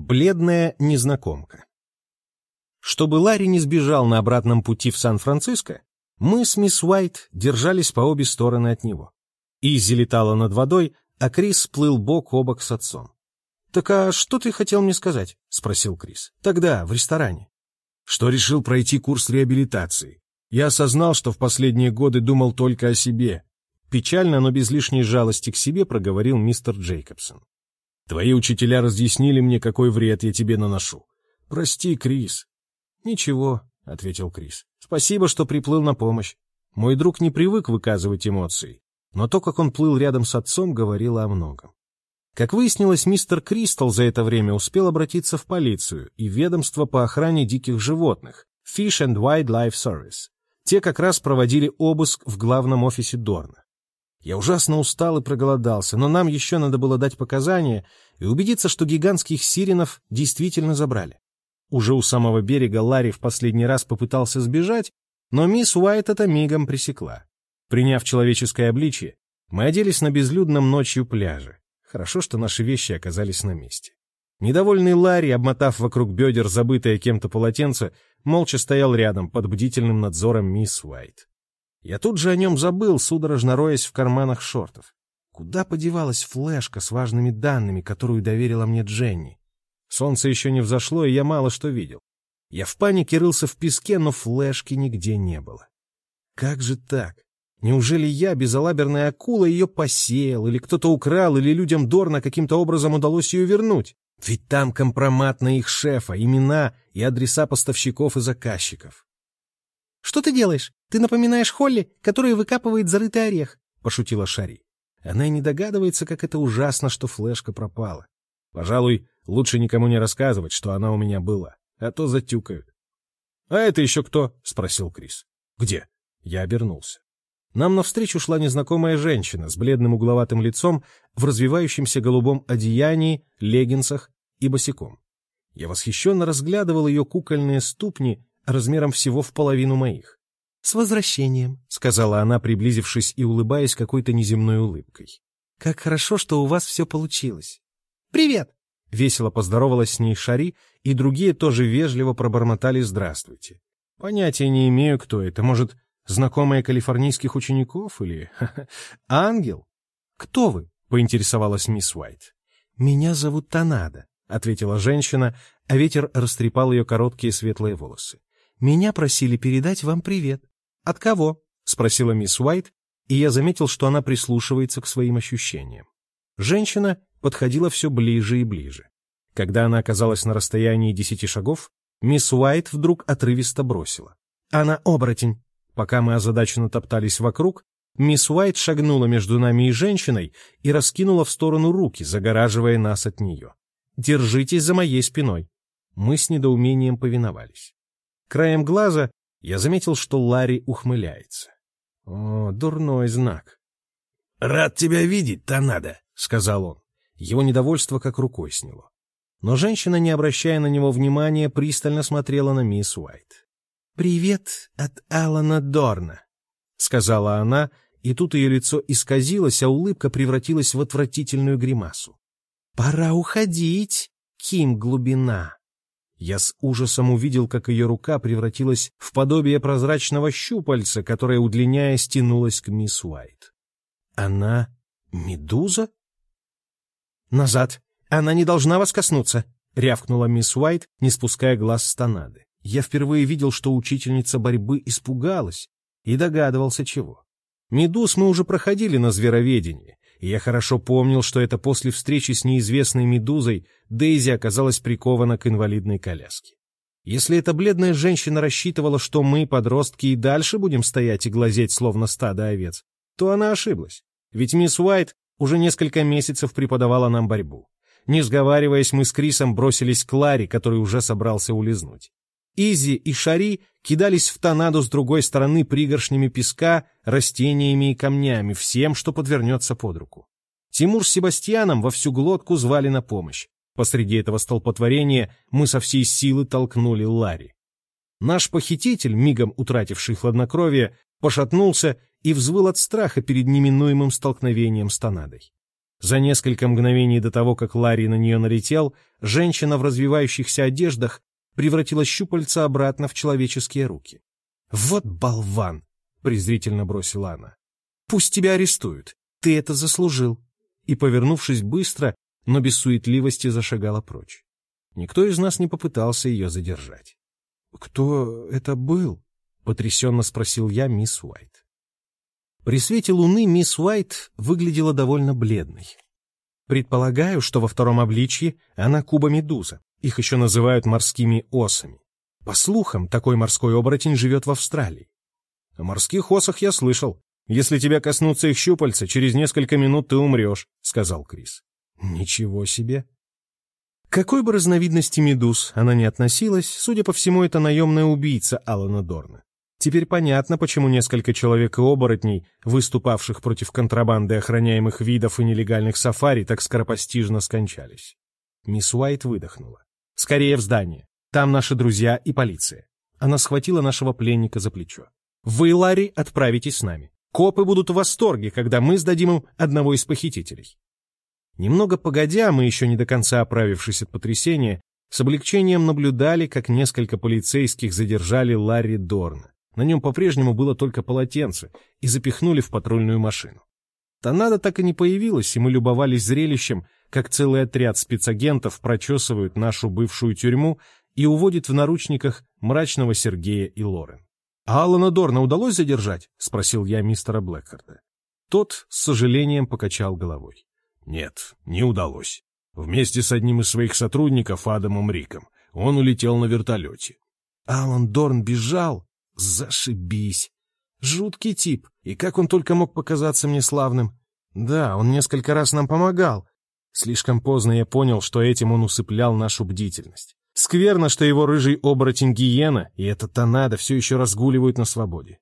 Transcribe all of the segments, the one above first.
Бледная незнакомка. Чтобы Ларри не сбежал на обратном пути в Сан-Франциско, мы с мисс Уайт держались по обе стороны от него. Изи летала над водой, а Крис плыл бок о бок с отцом. «Так а что ты хотел мне сказать?» — спросил Крис. «Тогда, в ресторане». «Что решил пройти курс реабилитации. Я осознал, что в последние годы думал только о себе». Печально, но без лишней жалости к себе проговорил мистер Джейкобсон. Твои учителя разъяснили мне, какой вред я тебе наношу. Прости, Крис. Ничего, — ответил Крис. Спасибо, что приплыл на помощь. Мой друг не привык выказывать эмоции, но то, как он плыл рядом с отцом, говорило о многом. Как выяснилось, мистер Кристал за это время успел обратиться в полицию и ведомство по охране диких животных Fish and Wildlife Service. Те как раз проводили обыск в главном офисе Дорна. Я ужасно устал и проголодался, но нам еще надо было дать показания и убедиться, что гигантских сиренов действительно забрали. Уже у самого берега Ларри в последний раз попытался сбежать, но мисс Уайт это мигом пресекла. Приняв человеческое обличие, мы оделись на безлюдном ночью пляже. Хорошо, что наши вещи оказались на месте. Недовольный Ларри, обмотав вокруг бедер забытое кем-то полотенце, молча стоял рядом под бдительным надзором мисс Уайт. Я тут же о нем забыл, судорожно роясь в карманах шортов. Куда подевалась флешка с важными данными, которую доверила мне Дженни? Солнце еще не взошло, и я мало что видел. Я в панике рылся в песке, но флешки нигде не было. Как же так? Неужели я, безалаберная акула, ее посеял, или кто-то украл, или людям Дорна каким-то образом удалось ее вернуть? Ведь там компромат на их шефа, имена и адреса поставщиков и заказчиков. «Что ты делаешь? Ты напоминаешь Холли, которая выкапывает зарытый орех», — пошутила Шари. Она и не догадывается, как это ужасно, что флешка пропала. Пожалуй, лучше никому не рассказывать, что она у меня была, а то затюкают. — А это еще кто? — спросил Крис. — Где? Я обернулся. Нам навстречу шла незнакомая женщина с бледным угловатым лицом в развивающемся голубом одеянии, леггинсах и босиком. Я восхищенно разглядывал ее кукольные ступни размером всего в половину моих. — С возвращением, — сказала она, приблизившись и улыбаясь какой-то неземной улыбкой. — Как хорошо, что у вас все получилось. — Привет! — весело поздоровалась с ней Шари, и другие тоже вежливо пробормотали «здравствуйте». Понятия не имею, кто это. Может, знакомые калифорнийских учеников или... ангел? «Кто вы?» — поинтересовалась мисс Уайт. «Меня зовут Танада», — ответила женщина, а ветер растрепал ее короткие светлые волосы. Меня просили передать вам привет. От кого? спросила мисс Уайт, и я заметил, что она прислушивается к своим ощущениям. Женщина подходила все ближе и ближе. Когда она оказалась на расстоянии десяти шагов, мисс Уайт вдруг отрывисто бросила. «Она оборотень!» Пока мы озадаченно топтались вокруг, мисс Уайт шагнула между нами и женщиной и раскинула в сторону руки, загораживая нас от нее. «Держитесь за моей спиной!» Мы с недоумением повиновались. Краем глаза я заметил, что Ларри ухмыляется. О, дурной знак. — Рад тебя видеть, Танада, — сказал он. Его недовольство как рукой сняло. Но женщина, не обращая на него внимания, пристально смотрела на мисс Уайт. «Привет от Алана Дорна», — сказала она, и тут ее лицо исказилось, а улыбка превратилась в отвратительную гримасу. «Пора уходить, Ким Глубина». Я с ужасом увидел, как ее рука превратилась в подобие прозрачного щупальца, которое, удлиняясь, тянулось к мисс Уайт. Она медуза? Назад! Она не должна вас коснуться! — рявкнула мисс Уайт, не спуская глаз с тонады. Я впервые видел, что учительница борьбы испугалась и догадывался чего. Медуз мы уже проходили на звероведении, и я хорошо помнил, что это после встречи с неизвестной медузой Дейзи оказалась прикована к инвалидной коляске. Если эта бледная женщина рассчитывала, что мы, подростки, и дальше будем стоять и глазеть, словно стадо овец, то она ошиблась. Ведь мисс Уайт уже несколько месяцев преподавала нам борьбу. Не сговариваясь, мы с Крисом бросились к Ларе, который уже собрался улизнуть. Изи и Шари кидались в тонаду с другой стороны пригоршнями песка, растениями и камнями, всем, что подвернется под руку. Тимур с Себастьяном во всю глотку звали на помощь. Посреди этого столпотворения мы со всей силы толкнули Ларри. Наш похититель, мигом утративший хладнокровие, пошатнулся и взвыл от страха перед неминуемым столкновением с тонадой. За несколько мгновений до того, как Ларри на нее налетел, женщина в развивающихся одеждах превратила щупальца обратно в человеческие руки. «Вот болван!» — презрительно бросила она. «Пусть тебя арестуют. Ты это заслужил». И, повернувшись быстро, но без суетливости зашагала прочь. Никто из нас не попытался ее задержать. «Кто это был?» — потрясенно спросил я мисс Уайт. При свете луны мисс Уайт выглядела довольно бледной. Предполагаю, что во втором обличье она куба-медуза. Их еще называют морскими осами. По слухам, такой морской оборотень живет в Австралии. О морских осах я слышал. Если тебя коснутся их щупальца, через несколько минут ты умрешь, — сказал Крис. Ничего себе. какой бы разновидности медуз она ни относилась, судя по всему, это наемная убийца Алана Дорна. Теперь понятно, почему несколько человек и оборотней, выступавших против контрабанды охраняемых видов и нелегальных сафари, так скоропостижно скончались. Мисс Уайт выдохнула. «Скорее в здание. Там наши друзья и полиция». Она схватила нашего пленника за плечо. «Вы, Ларри, отправитесь с нами. Копы будут в восторге, когда мы сдадим им одного из похитителей». Немного погодя, мы еще не до конца оправившись от потрясения, с облегчением наблюдали, как несколько полицейских задержали Ларри Дорна. На нем по-прежнему было только полотенце, и запихнули в патрульную машину. Торнадо так и не появилась, и мы любовались зрелищем, как целый отряд спецагентов прочесывают нашу бывшую тюрьму и уводит в наручниках мрачного Сергея и Лорен. «А Алана Дорна удалось задержать?» — спросил я мистера Блэкхарта. Тот с сожалением покачал головой. «Нет, не удалось. Вместе с одним из своих сотрудников, Адамом Риком, он улетел на вертолете». «Алан Дорн бежал?» Зашибись. Жуткий тип, и как он только мог показаться мне славным. Да, он несколько раз нам помогал. Слишком поздно я понял, что этим он усыплял нашу бдительность. Скверно, что его рыжий оборотень гиена и эта тонада все еще разгуливают на свободе.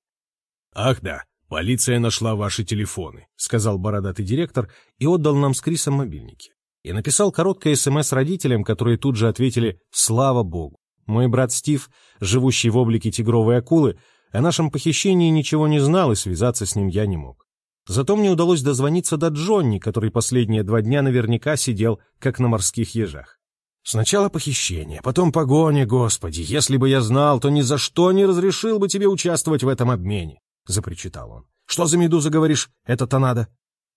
«Ах да, полиция нашла ваши телефоны», — сказал бородатый директор и отдал нам с Крисом мобильники. И написал короткое СМС родителям, которые тут же ответили «Слава Богу». Мой брат Стив, живущий в облике тигровой акулы, о нашем похищении ничего не знал, и связаться с ним я не мог. Зато мне удалось дозвониться до Джонни, который последние два дня наверняка сидел, как на морских ежах. Сначала похищение, потом погоня, господи. Если бы я знал, то ни за что не разрешил бы тебе участвовать в этом обмене, — запричитал он. Что за медуза, говоришь, это-то надо?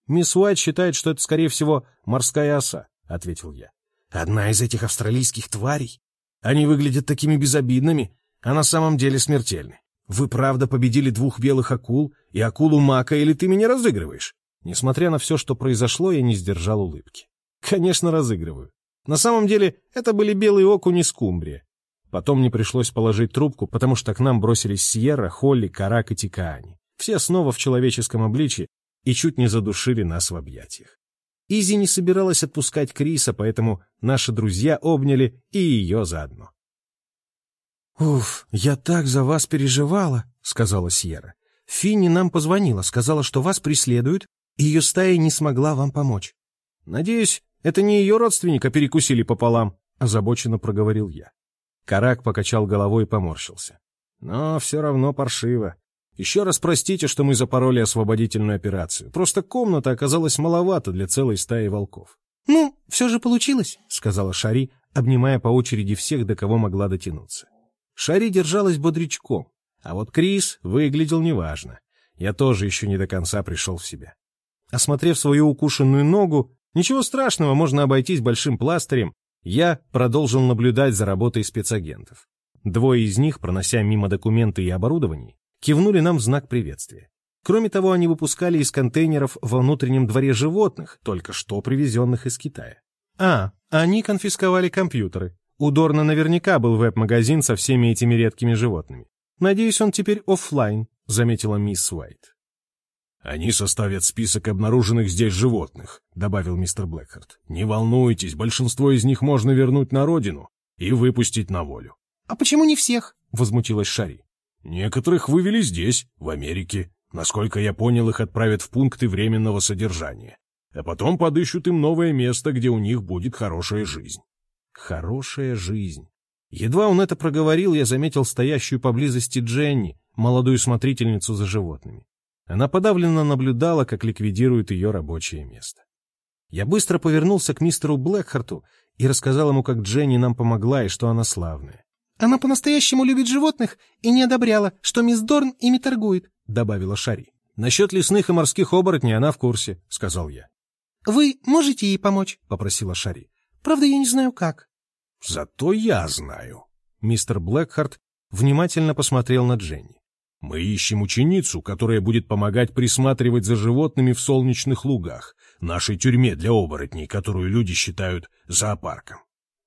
Мисс Уайт считает, что это, скорее всего, морская оса, — ответил я. Одна из этих австралийских тварей? Они выглядят такими безобидными, а на самом деле смертельны. Вы правда победили двух белых акул и акулу мака, или ты меня разыгрываешь? Несмотря на все, что произошло, я не сдержал улыбки. Конечно, разыгрываю. На самом деле, это были белые окуни скумбрия. Потом мне пришлось положить трубку, потому что к нам бросились Сьерра, Холли, Карак и Тикаани. Все снова в человеческом обличье и чуть не задушили нас в объятиях. Изи не собиралась отпускать Криса, поэтому наши друзья обняли и ее заодно. «Уф, я так за вас переживала», — сказала Сьерра. «Финни нам позвонила, сказала, что вас преследуют, и ее стая не смогла вам помочь». «Надеюсь, это не ее родственника перекусили пополам», — озабоченно проговорил я. Карак покачал головой и поморщился. «Но все равно паршиво. Еще раз простите, что мы запороли освободительную операцию. Просто комната оказалась маловато для целой стаи волков. «Ну, все же получилось», — сказала Шари, обнимая по очереди всех, до кого могла дотянуться. Шари держалась бодрячком, а вот Крис выглядел неважно. Я тоже еще не до конца пришел в себя. Осмотрев свою укушенную ногу, ничего страшного, можно обойтись большим пластырем, я продолжил наблюдать за работой спецагентов. Двое из них, пронося мимо документы и оборудование, кивнули нам в знак приветствия. Кроме того, они выпускали из контейнеров во внутреннем дворе животных, только что привезенных из Китая. А, они конфисковали компьютеры. У Дорна наверняка был веб-магазин со всеми этими редкими животными. Надеюсь, он теперь офлайн, заметила мисс Уайт. «Они составят список обнаруженных здесь животных», — добавил мистер Блэкхарт. «Не волнуйтесь, большинство из них можно вернуть на родину и выпустить на волю». «А почему не всех?» — возмутилась Шари. Некоторых вывели здесь, в Америке. Насколько я понял, их отправят в пункты временного содержания. А потом подыщут им новое место, где у них будет хорошая жизнь. Хорошая жизнь. Едва он это проговорил, я заметил стоящую поблизости Дженни, молодую смотрительницу за животными. Она подавленно наблюдала, как ликвидируют ее рабочее место. Я быстро повернулся к мистеру Блэкхарту и рассказал ему, как Дженни нам помогла и что она славная. «Она по-настоящему любит животных и не одобряла, что мисс Дорн ими торгует», — добавила Шари. «Насчет лесных и морских оборотней она в курсе», — сказал я. «Вы можете ей помочь?» — попросила Шари. «Правда, я не знаю, как». «Зато я знаю». Мистер Блэкхарт внимательно посмотрел на Дженни. «Мы ищем ученицу, которая будет помогать присматривать за животными в солнечных лугах, нашей тюрьме для оборотней, которую люди считают зоопарком».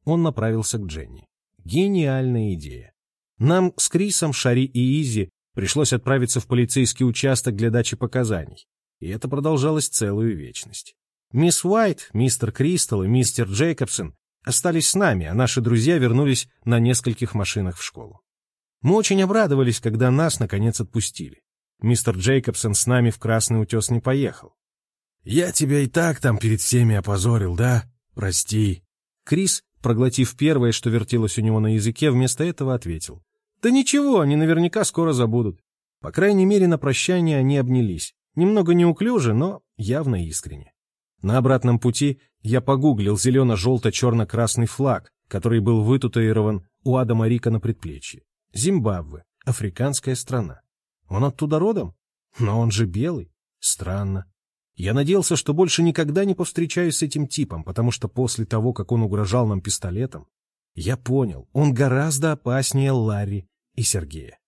Он направился к Дженни. Гениальная идея. Нам с Крисом, Шари и Изи пришлось отправиться в полицейский участок для дачи показаний. И это продолжалось целую вечность. Мисс Уайт, мистер Кристал и мистер Джейкобсон остались с нами, а наши друзья вернулись на нескольких машинах в школу. Мы очень обрадовались, когда нас, наконец, отпустили. Мистер Джейкобсон с нами в Красный утес не поехал. «Я тебя и так там перед всеми опозорил, да? Прости». Крис, проглотив первое, что вертелось у него на языке, вместо этого ответил. «Да ничего, они наверняка скоро забудут». По крайней мере, на прощание они обнялись. Немного неуклюже, но явно искренне. На обратном пути я погуглил зелено-желто-черно-красный флаг, который был вытатуирован у Адама Рика на предплечье. Зимбабве, африканская страна. Он оттуда родом? Но он же белый. Странно. Я надеялся, что больше никогда не повстречаюсь с этим типом, потому что после того, как он угрожал нам пистолетом, я понял, он гораздо опаснее Ларри и Сергея.